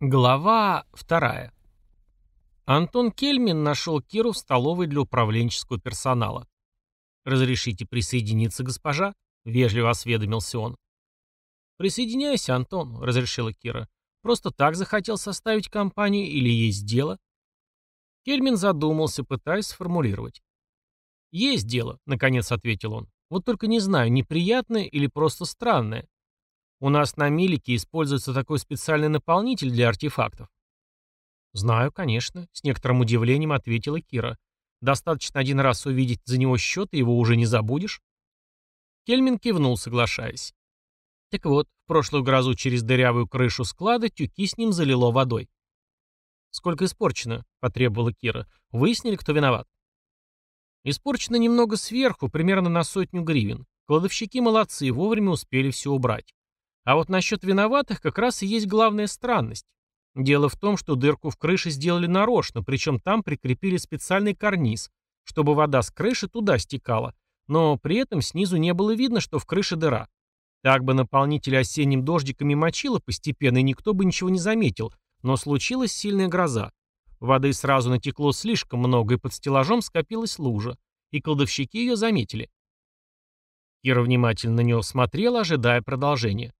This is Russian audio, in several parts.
Глава вторая. Антон Кельмин нашел Киру в столовой для управленческого персонала. «Разрешите присоединиться, госпожа?» — вежливо осведомился он. «Присоединяйся, Антон», — разрешила Кира. «Просто так захотел составить компанию или есть дело?» Кельмин задумался, пытаясь сформулировать. «Есть дело», — наконец ответил он. «Вот только не знаю, неприятное или просто странное. У нас на Милике используется такой специальный наполнитель для артефактов. Знаю, конечно, с некоторым удивлением ответила Кира. Достаточно один раз увидеть за него счет, и его уже не забудешь. Кельмин кивнул, соглашаясь. Так вот, в прошлую грозу через дырявую крышу склада тюки с ним залило водой. «Сколько испорчено?» — потребовала Кира. «Выяснили, кто виноват?» «Испорчено немного сверху, примерно на сотню гривен. Кладовщики молодцы, вовремя успели все убрать. А вот насчет виноватых как раз и есть главная странность. Дело в том, что дырку в крыше сделали нарочно, причем там прикрепили специальный карниз, чтобы вода с крыши туда стекала, но при этом снизу не было видно, что в крыше дыра. Так бы наполнитель осенним дождиками мочило постепенно, и никто бы ничего не заметил, но случилась сильная гроза. Воды сразу натекло слишком много, и под стеллажом скопилась лужа, и кладовщики ее заметили. Кира внимательно на него смотрела, ожидая продолжения.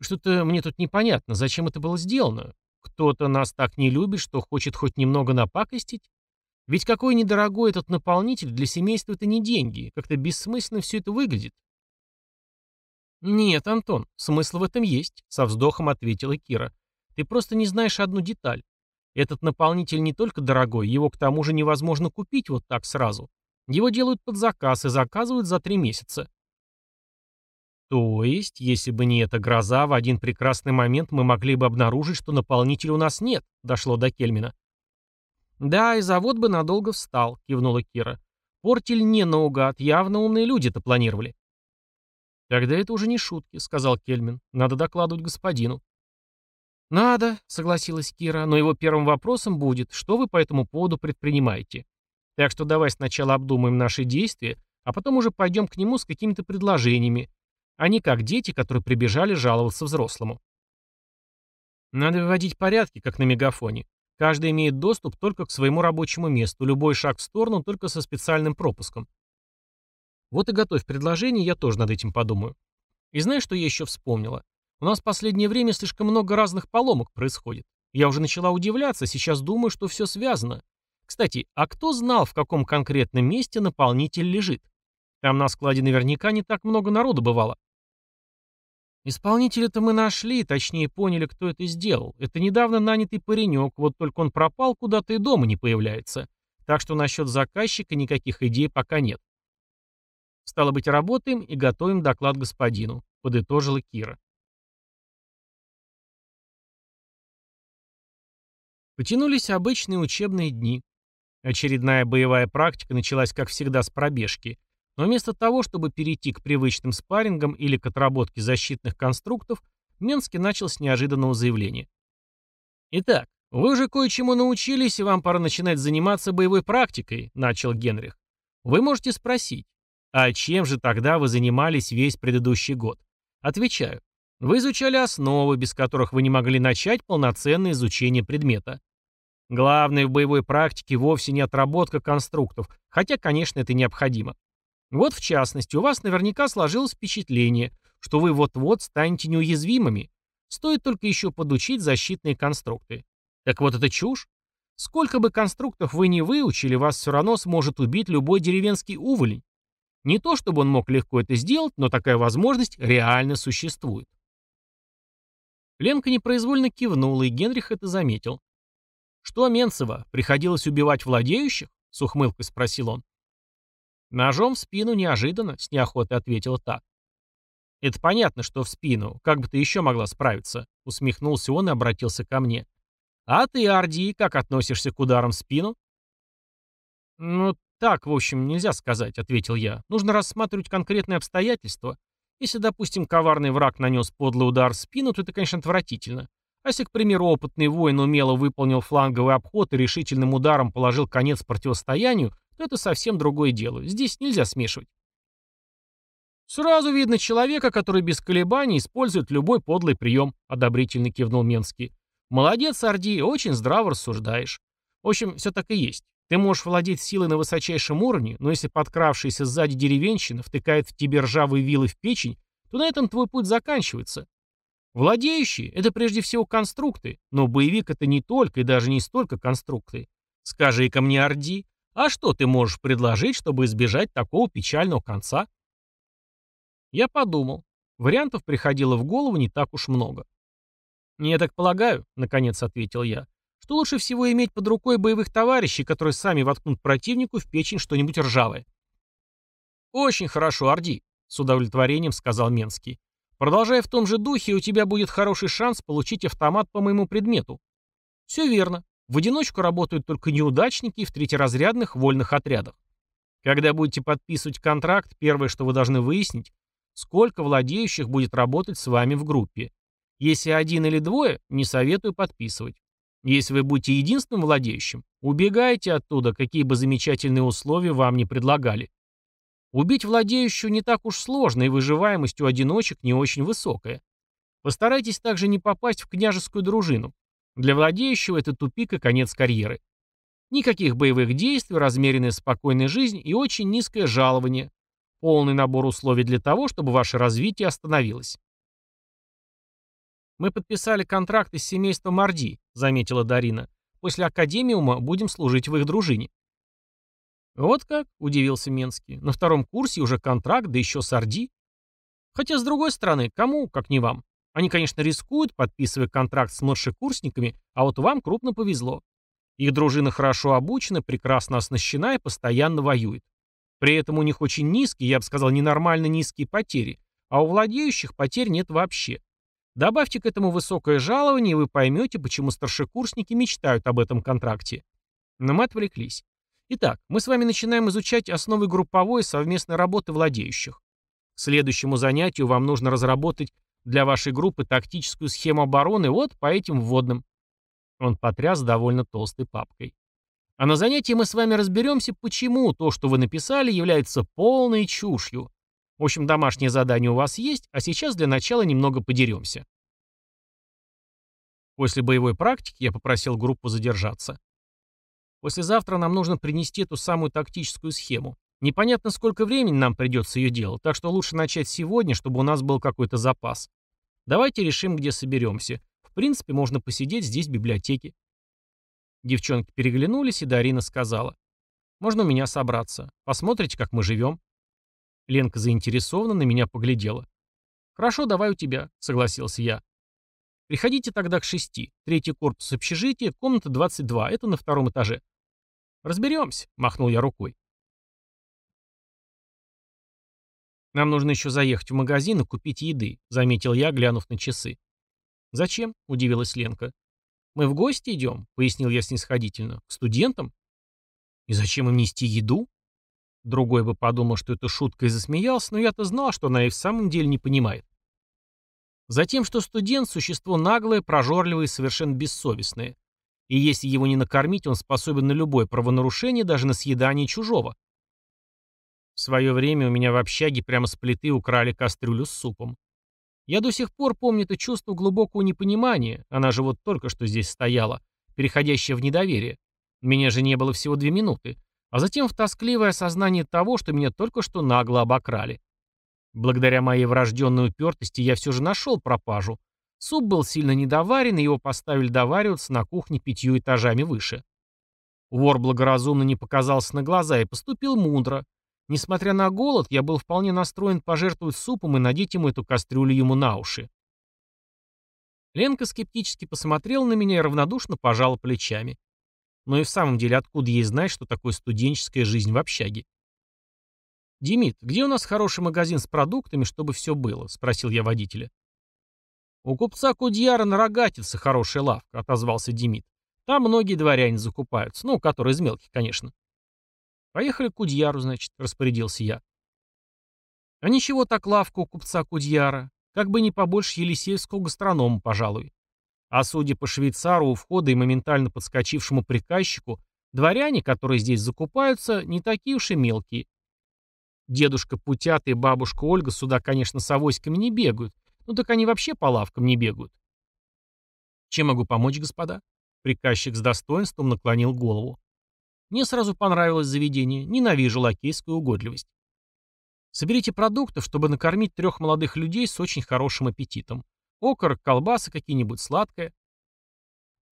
Что-то мне тут непонятно, зачем это было сделано. Кто-то нас так не любит, что хочет хоть немного напакостить? Ведь какой недорогой этот наполнитель для семейства это не деньги. Как-то бессмысленно все это выглядит. «Нет, Антон, смысл в этом есть», — со вздохом ответила Кира. «Ты просто не знаешь одну деталь. Этот наполнитель не только дорогой, его к тому же невозможно купить вот так сразу. Его делают под заказ и заказывают за три месяца. То есть, если бы не эта гроза, в один прекрасный момент мы могли бы обнаружить, что наполнителя у нас нет, дошло до Кельмина. Да, и завод бы надолго встал, кивнула Кира. Портель не наугад, явно умные люди это планировали. Тогда это уже не шутки, сказал Кельмин. Надо докладывать господину. «Надо», — согласилась Кира, — «но его первым вопросом будет, что вы по этому поводу предпринимаете. Так что давай сначала обдумаем наши действия, а потом уже пойдем к нему с какими-то предложениями, а не как дети, которые прибежали жаловаться взрослому. Надо выводить порядки, как на мегафоне. Каждый имеет доступ только к своему рабочему месту, любой шаг в сторону только со специальным пропуском. Вот и готовь предложение, я тоже над этим подумаю. И знаешь, что я еще вспомнила? У нас в последнее время слишком много разных поломок происходит. Я уже начала удивляться, сейчас думаю, что все связано. Кстати, а кто знал, в каком конкретном месте наполнитель лежит? Там на складе наверняка не так много народу бывало. Исполнителя-то мы нашли, точнее поняли, кто это сделал. Это недавно нанятый паренек, вот только он пропал куда-то и дома не появляется. Так что насчет заказчика никаких идей пока нет. Стало быть, работаем и готовим доклад господину, подытожила Кира. Потянулись обычные учебные дни. Очередная боевая практика началась, как всегда, с пробежки – но вместо того, чтобы перейти к привычным спаррингам или к отработке защитных конструктов, Менский начал с неожиданного заявления. «Итак, вы уже кое-чему научились, и вам пора начинать заниматься боевой практикой», — начал Генрих. «Вы можете спросить, а чем же тогда вы занимались весь предыдущий год?» Отвечаю. Вы изучали основы, без которых вы не могли начать полноценное изучение предмета. Главное в боевой практике вовсе не отработка конструктов, хотя, конечно, это необходимо. Вот в частности, у вас наверняка сложилось впечатление, что вы вот-вот станете неуязвимыми. Стоит только еще подучить защитные конструкты. Так вот это чушь. Сколько бы конструктов вы не выучили, вас все равно сможет убить любой деревенский уволень. Не то чтобы он мог легко это сделать, но такая возможность реально существует. Ленка непроизвольно кивнула, и Генрих это заметил. «Что, Менцева, приходилось убивать владеющих?» — с ухмылкой спросил он. «Ножом в спину неожиданно», — с неохотой ответила та. «Это понятно, что в спину. Как бы ты еще могла справиться?» — усмехнулся он и обратился ко мне. «А ты, Арди, как относишься к ударам в спину?» «Ну, так, в общем, нельзя сказать», — ответил я. «Нужно рассматривать конкретные обстоятельства. Если, допустим, коварный враг нанес подлый удар в спину, то это, конечно, отвратительно. А если, к примеру, опытный воин умело выполнил фланговый обход и решительным ударом положил конец противостоянию, то это совсем другое дело. Здесь нельзя смешивать. «Сразу видно человека, который без колебаний использует любой подлый прием», — одобрительно кивнул Менский. Молодец, Орди, очень здраво рассуждаешь. В общем, все так и есть. Ты можешь владеть силой на высочайшем уровне, но если подкравшаяся сзади деревенщина втыкает в тебе ржавые вилы в печень, то на этом твой путь заканчивается. Владеющие — это прежде всего конструкты, но боевик — это не только и даже не столько конструкты. Скажи-ка мне, Орди, а что ты можешь предложить, чтобы избежать такого печального конца? Я подумал. Вариантов приходило в голову не так уж много. «Я так полагаю», — наконец ответил я, «что лучше всего иметь под рукой боевых товарищей, которые сами воткнут противнику в печень что-нибудь ржавое». «Очень хорошо, Орди», — с удовлетворением сказал Менский. «Продолжая в том же духе, у тебя будет хороший шанс получить автомат по моему предмету». «Все верно. В одиночку работают только неудачники в третьеразрядных вольных отрядах. Когда будете подписывать контракт, первое, что вы должны выяснить, сколько владеющих будет работать с вами в группе. Если один или двое, не советую подписывать. Если вы будете единственным владеющим, убегайте оттуда, какие бы замечательные условия вам не предлагали. Убить владеющую не так уж сложно, и выживаемость у одиночек не очень высокая. Постарайтесь также не попасть в княжескую дружину. Для владеющего это тупик и конец карьеры. Никаких боевых действий, размеренная спокойная жизнь и очень низкое жалование. Полный набор условий для того, чтобы ваше развитие остановилось. «Мы подписали контракты с семейством Марди», — заметила Дарина. «После академиума будем служить в их дружине». «Вот как?» — удивился Менский. «На втором курсе уже контракт, да еще с Орди». «Хотя, с другой стороны, кому, как не вам? Они, конечно, рискуют, подписывая контракт с младшекурсниками, а вот вам крупно повезло. Их дружина хорошо обучена, прекрасно оснащена и постоянно воюет. При этом у них очень низкие, я бы сказал, ненормально низкие потери, а у владеющих потерь нет вообще. Добавьте к этому высокое жалование, и вы поймете, почему старшекурсники мечтают об этом контракте. Но мы отвлеклись. Итак, мы с вами начинаем изучать основы групповой совместной работы владеющих. К следующему занятию вам нужно разработать для вашей группы тактическую схему обороны вот по этим вводным. Он потряс довольно толстой папкой. А на занятии мы с вами разберемся, почему то, что вы написали, является полной чушью. В общем, домашнее задание у вас есть, а сейчас для начала немного подеремся. После боевой практики я попросил группу задержаться. Послезавтра нам нужно принести эту самую тактическую схему. Непонятно, сколько времени нам придется ее делать, так что лучше начать сегодня, чтобы у нас был какой-то запас. Давайте решим, где соберемся. В принципе, можно посидеть здесь в библиотеке. Девчонки переглянулись, и Дарина сказала. «Можно у меня собраться. Посмотрите, как мы живем». Ленка заинтересованно на меня поглядела. «Хорошо, давай у тебя», — согласился я. «Приходите тогда к шести. Третий корпус общежития, комната 22. Это на втором этаже». «Разберемся», — махнул я рукой. «Нам нужно еще заехать в магазин и купить еды», — заметил я, глянув на часы. «Зачем?» — удивилась Ленка. «Мы в гости идем», — пояснил я снисходительно. «К студентам?» «И зачем им нести еду?» Другой бы подумал, что это шутка и засмеялся, но я-то знал, что она и в самом деле не понимает. Затем, что студент – существо наглое, прожорливое и совершенно бессовестное. И если его не накормить, он способен на любое правонарушение, даже на съедание чужого. В свое время у меня в общаге прямо с плиты украли кастрюлю с супом. Я до сих пор помню это чувство глубокого непонимания, она же вот только что здесь стояла, переходящее в недоверие. Меня же не было всего две минуты а затем в тоскливое осознание того, что меня только что нагло обокрали. Благодаря моей врожденной упертости я все же нашел пропажу. Суп был сильно недоварен, и его поставили довариваться на кухне пятью этажами выше. Вор благоразумно не показался на глаза и поступил мудро. Несмотря на голод, я был вполне настроен пожертвовать супом и надеть ему эту кастрюлю ему на уши. Ленка скептически посмотрела на меня и равнодушно пожала плечами. Но и в самом деле, откуда ей знать, что такое студенческая жизнь в общаге? «Демид, где у нас хороший магазин с продуктами, чтобы все было?» — спросил я водителя. «У купца Кудьяра на рогатице хорошая лавка», — отозвался Демид. «Там многие дворяне закупаются, ну, которые из мелких, конечно». «Поехали к Кудьяру, значит», — распорядился я. «А ничего так лавка у купца Кудьяра, как бы не побольше елисеевского гастронома, пожалуй. А судя по швейцару у входа и моментально подскочившему приказчику, дворяне, которые здесь закупаются, не такие уж и мелкие. Дедушка Путята и бабушка Ольга сюда, конечно, с авоськами не бегают, ну так они вообще по лавкам не бегают. Чем могу помочь, господа? Приказчик с достоинством наклонил голову. Мне сразу понравилось заведение, ненавижу лакейскую угодливость. Соберите продуктов, чтобы накормить трех молодых людей с очень хорошим аппетитом. Окорок, колбасы какие-нибудь, сладкое.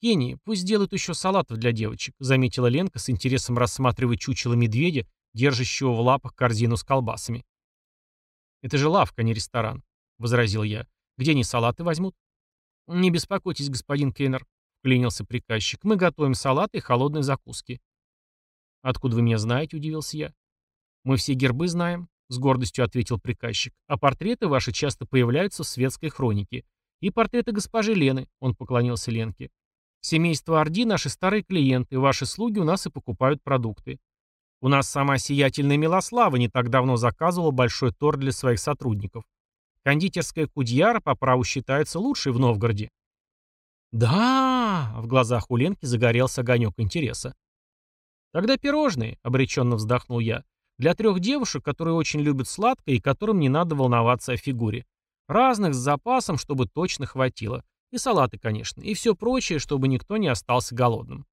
Кенни, пусть сделают еще салатов для девочек, заметила Ленка с интересом рассматривая чучело медведя, держащего в лапах корзину с колбасами. Это же лавка, а не ресторан, возразил я. Где они салаты возьмут? Не беспокойтесь, господин Кейнер, вклинился приказчик. Мы готовим салаты и холодные закуски. Откуда вы меня знаете, удивился я. Мы все гербы знаем, с гордостью ответил приказчик. А портреты ваши часто появляются в светской хронике. И портреты госпожи Лены, он поклонился Ленке. Семейство Орди – наши старые клиенты, ваши слуги у нас и покупают продукты. У нас сама сиятельная Милослава не так давно заказывала большой торт для своих сотрудников. Кондитерская Кудьяра по праву считается лучшей в Новгороде. «Да!» — в глазах у Ленки загорелся огонек интереса. «Тогда пирожные», — обреченно вздохнул я, — «для трех девушек, которые очень любят сладкое и которым не надо волноваться о фигуре. Разных с запасом, чтобы точно хватило. И салаты, конечно. И все прочее, чтобы никто не остался голодным.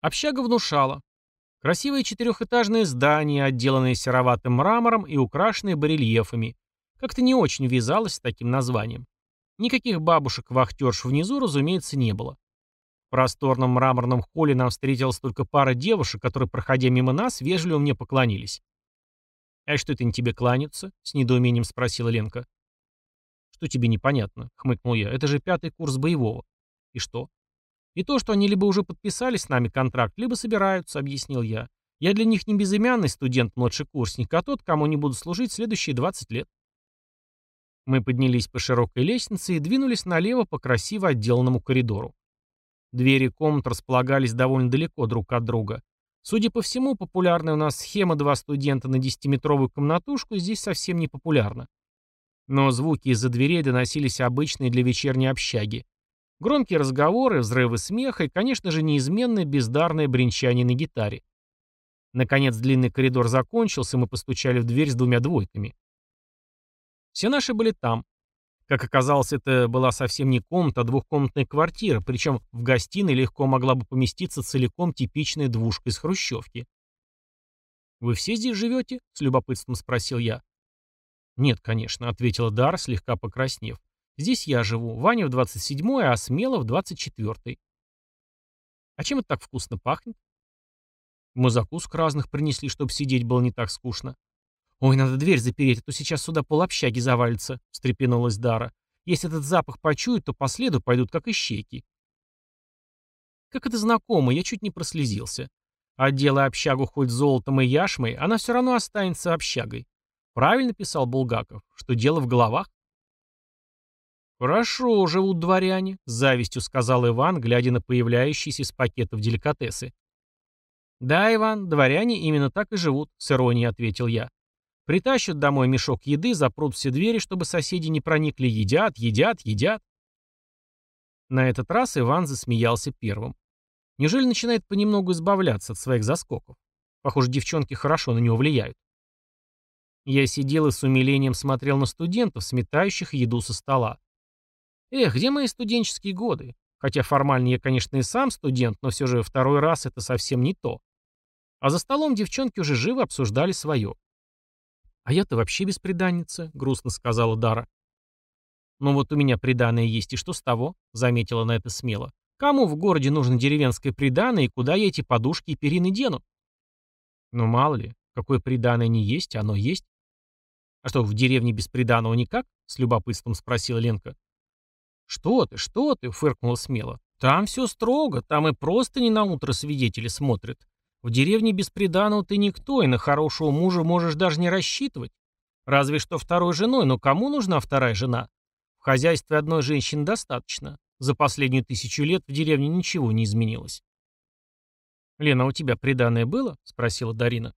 Общага внушала. Красивое четырехэтажное здание, отделанное сероватым мрамором и украшенное барельефами. Как-то не очень вязалось с таким названием. Никаких бабушек-вахтерш внизу, разумеется, не было. В просторном мраморном холле нам встретилась только пара девушек, которые, проходя мимо нас, вежливо мне поклонились. «А что это не тебе кланяются?» — с недоумением спросила Ленка. «Что тебе непонятно?» — хмыкнул я. «Это же пятый курс боевого». «И что?» «И то, что они либо уже подписали с нами контракт, либо собираются», — объяснил я. «Я для них не безымянный студент-младшекурсник, а тот, кому они будут служить следующие 20 лет». Мы поднялись по широкой лестнице и двинулись налево по красиво отделанному коридору. Двери комнат располагались довольно далеко друг от друга. Судя по всему, популярная у нас схема «два студента на десятиметровую комнатушку» здесь совсем не популярна. Но звуки из-за дверей доносились обычные для вечерней общаги. Громкие разговоры, взрывы смеха и, конечно же, неизменное бездарное бренчание на гитаре. Наконец длинный коридор закончился, мы постучали в дверь с двумя двойками. Все наши были там. Как оказалось, это была совсем не комната, а двухкомнатная квартира, причем в гостиной легко могла бы поместиться целиком типичная двушка из хрущевки. «Вы все здесь живете?» — с любопытством спросил я. «Нет, конечно», — ответила Дар, слегка покраснев. «Здесь я живу. Ваня в 27-й, а Смело в 24-й». «А чем это так вкусно пахнет?» «Мы закусок разных принесли, чтобы сидеть было не так скучно». «Ой, надо дверь запереть, а то сейчас сюда полобщаги завалится», — встрепенулась Дара. «Если этот запах почуют, то по следу пойдут как ищейки». Как это знакомо, я чуть не прослезился. Отделай общагу хоть золотом и яшмой, она все равно останется общагой. Правильно писал Булгаков, что дело в головах. «Хорошо живут дворяне», — с завистью сказал Иван, глядя на появляющиеся из пакетов деликатесы. «Да, Иван, дворяне именно так и живут», — с иронией ответил я. Притащат домой мешок еды, запрут все двери, чтобы соседи не проникли, едят, едят, едят. На этот раз Иван засмеялся первым. Неужели начинает понемногу избавляться от своих заскоков? Похоже, девчонки хорошо на него влияют. Я сидел и с умилением смотрел на студентов, сметающих еду со стола. Эх, где мои студенческие годы? Хотя формально я, конечно, и сам студент, но все же второй раз это совсем не то. А за столом девчонки уже живо обсуждали свое. «А я-то вообще бесприданница», — грустно сказала Дара. «Ну вот у меня приданное есть, и что с того?» — заметила на это смело. «Кому в городе нужно деревенское приданное, и куда я эти подушки и перины дену?» «Ну мало ли, какое приданное не есть, оно есть». «А что, в деревне без приданого никак?» — с любопытством спросила Ленка. «Что ты, что ты?» — фыркнула смело. «Там все строго, там и просто не на утро свидетели смотрят. В деревне без приданого ты никто, и на хорошего мужа можешь даже не рассчитывать. Разве что второй женой, но кому нужна вторая жена? В хозяйстве одной женщины достаточно. За последнюю тысячу лет в деревне ничего не изменилось. «Лена, а у тебя приданное было?» — спросила Дарина.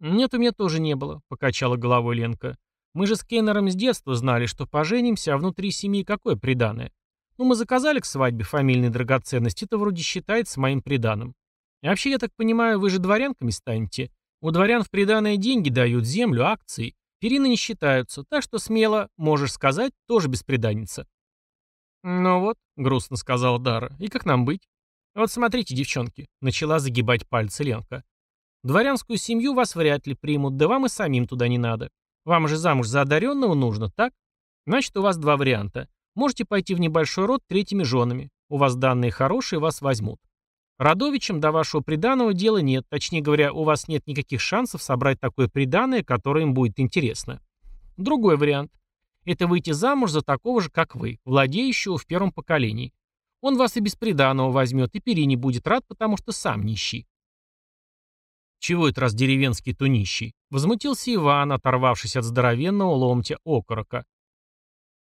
«Нет, у меня тоже не было», — покачала головой Ленка. «Мы же с Кейнером с детства знали, что поженимся, а внутри семьи какое приданное? Ну, мы заказали к свадьбе фамильные драгоценности, это вроде считается моим приданым. И вообще, я так понимаю, вы же дворянками станете. У дворян в приданное деньги дают, землю, акции. Перины не считаются, так что смело, можешь сказать, тоже беспреданница. «Ну вот», — грустно сказала Дара, — «и как нам быть?» «Вот смотрите, девчонки», — начала загибать пальцы Ленка. «Дворянскую семью вас вряд ли примут, да вам и самим туда не надо. Вам же замуж за одаренного нужно, так? Значит, у вас два варианта. Можете пойти в небольшой род третьими женами. У вас данные хорошие, вас возьмут. Родовичам до вашего приданого дела нет, точнее говоря, у вас нет никаких шансов собрать такое приданое, которое им будет интересно. Другой вариант. Это выйти замуж за такого же, как вы, владеющего в первом поколении. Он вас и без приданого возьмет, и Пери не будет рад, потому что сам нищий. «Чего это раз деревенский, то нищий?» — возмутился Иван, оторвавшись от здоровенного ломтя окорока.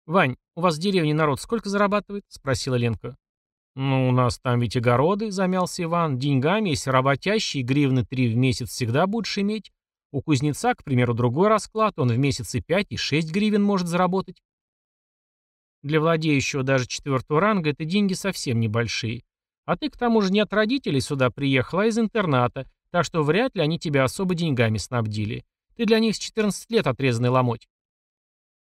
«Вань, у вас в деревне народ сколько зарабатывает?» — спросила Ленка. «Ну, у нас там ведь огороды», — замялся Иван. «Деньгами, если работящий, гривны три в месяц всегда будешь иметь. У кузнеца, к примеру, другой расклад, он в месяц и пять, и шесть гривен может заработать». Для владеющего даже четвертого ранга это деньги совсем небольшие. А ты, к тому же, не от родителей сюда приехала, а из интерната, так что вряд ли они тебя особо деньгами снабдили. Ты для них с 14 лет отрезанный ломоть.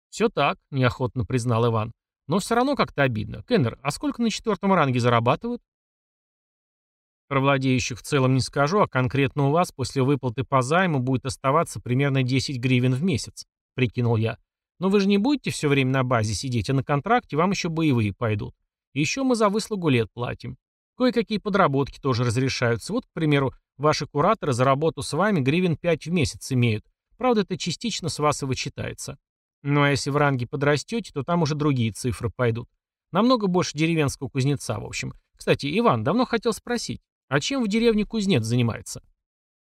«Все так», — неохотно признал Иван. Но все равно как-то обидно. Кеннер, а сколько на четвертом ранге зарабатывают? Про владеющих в целом не скажу, а конкретно у вас после выплаты по займу будет оставаться примерно 10 гривен в месяц, прикинул я. Но вы же не будете все время на базе сидеть, а на контракте вам еще боевые пойдут. И еще мы за выслугу лет платим. Кое-какие подработки тоже разрешаются. Вот, к примеру, ваши кураторы за работу с вами гривен 5 в месяц имеют. Правда, это частично с вас и вычитается. Ну а если в ранге подрастете, то там уже другие цифры пойдут. Намного больше деревенского кузнеца, в общем. Кстати, Иван, давно хотел спросить, а чем в деревне кузнец занимается?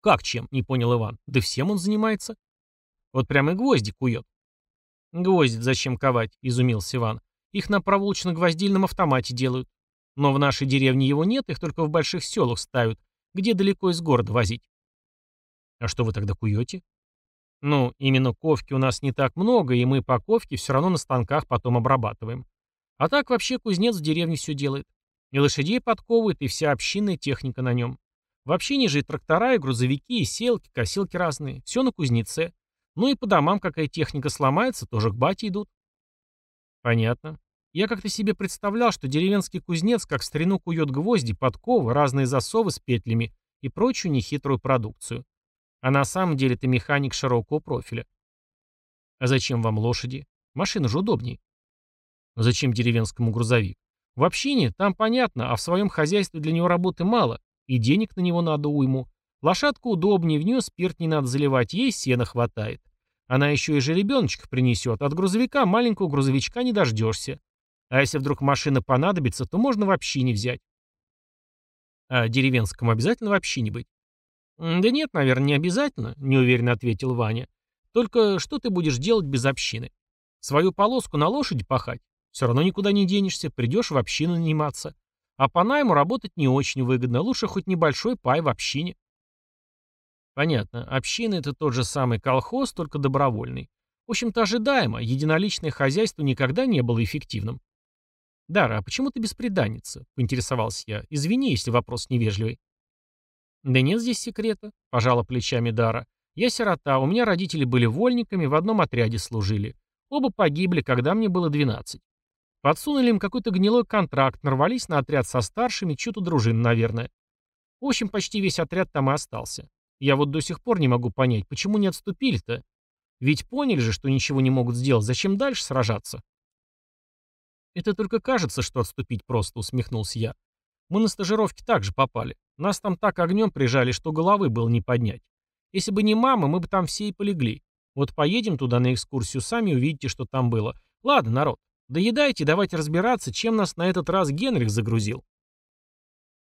Как чем, не понял Иван. Да всем он занимается. Вот прямо и гвозди кует. Гвозди зачем ковать, изумился Иван. Их на проволочно-гвоздильном автомате делают. Но в нашей деревне его нет, их только в больших селах ставят, где далеко из города возить. А что вы тогда куете? Ну, именно ковки у нас не так много, и мы по ковке все равно на станках потом обрабатываем. А так вообще кузнец в деревне все делает. И лошадей подковывает, и вся общинная техника на нем. В общине же и трактора, и грузовики, и селки, косилки разные. Все на кузнеце. Ну и по домам какая техника сломается, тоже к бате идут. Понятно. Я как-то себе представлял, что деревенский кузнец как старину кует гвозди, подковы, разные засовы с петлями и прочую нехитрую продукцию. А на самом деле ты механик широкого профиля. А зачем вам лошади? Машина же удобнее. Зачем деревенскому грузовик? В общине, там понятно, а в своем хозяйстве для него работы мало, и денег на него надо уйму. Лошадку удобнее, в нее спирт не надо заливать, ей сена хватает. Она еще и жеребеночка принесет, от грузовика маленького грузовичка не дождешься. А если вдруг машина понадобится, то можно вообще не взять. А деревенскому обязательно вообще не быть. «Да нет, наверное, не обязательно», — неуверенно ответил Ваня. «Только что ты будешь делать без общины? Свою полоску на лошади пахать? Все равно никуда не денешься, придешь в общину наниматься. А по найму работать не очень выгодно, лучше хоть небольшой пай в общине». Понятно, община — это тот же самый колхоз, только добровольный. В общем-то, ожидаемо, единоличное хозяйство никогда не было эффективным. «Дара, а почему ты беспреданница?» — поинтересовался я. «Извини, если вопрос невежливый». «Да нет здесь секрета», — пожала плечами Дара. «Я сирота, у меня родители были вольниками, в одном отряде служили. Оба погибли, когда мне было 12. Подсунули им какой-то гнилой контракт, нарвались на отряд со старшими, чью-то дружину, наверное. В общем, почти весь отряд там и остался. Я вот до сих пор не могу понять, почему не отступили-то? Ведь поняли же, что ничего не могут сделать, зачем дальше сражаться?» «Это только кажется, что отступить просто», — усмехнулся я. Мы на стажировке также попали. Нас там так огнем прижали, что головы было не поднять. Если бы не мама, мы бы там все и полегли. Вот поедем туда на экскурсию, сами увидите, что там было. Ладно, народ, доедайте, давайте разбираться, чем нас на этот раз Генрих загрузил.